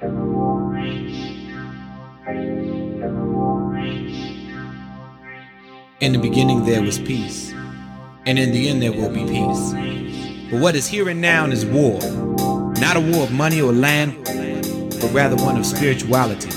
In the beginning there was peace, and in the end there will be peace. But what is here and now is war. Not a war of money or land, but rather one of spirituality.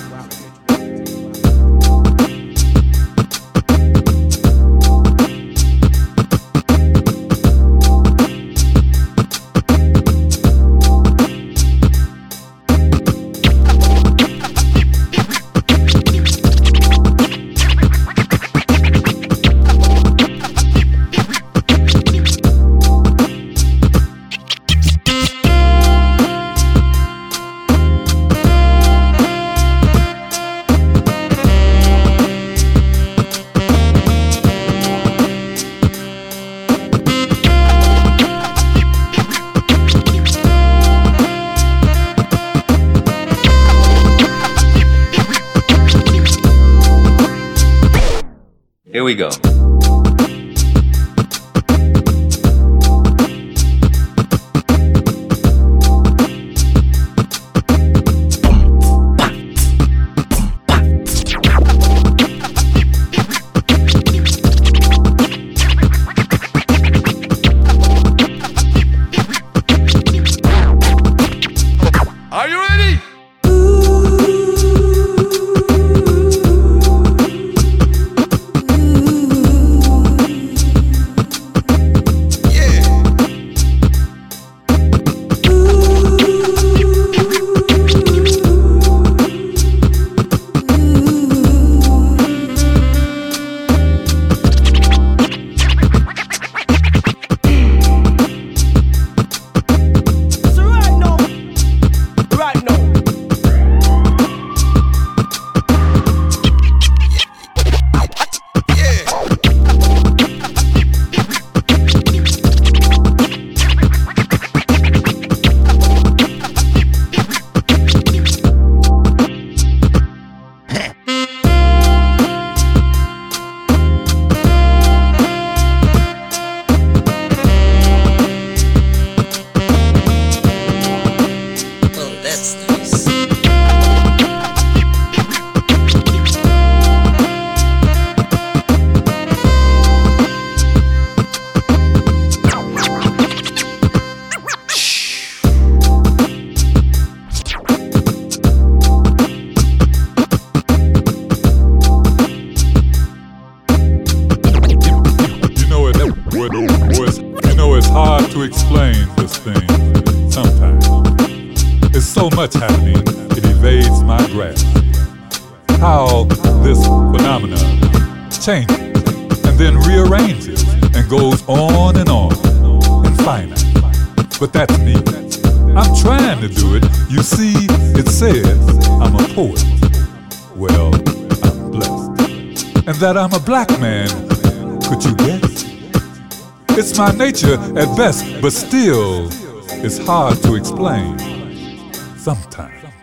Here we go. Explain this thing sometimes. There's so much happening, it evades my grasp. How this phenomenon changes and then rearranges and goes on and on, and infinite. But that's me. I'm trying to do it. You see, it says I'm a poet. Well, I'm blessed. And that I'm a black man could you guess? It's my nature at best, but still, it's hard to explain. Sometimes.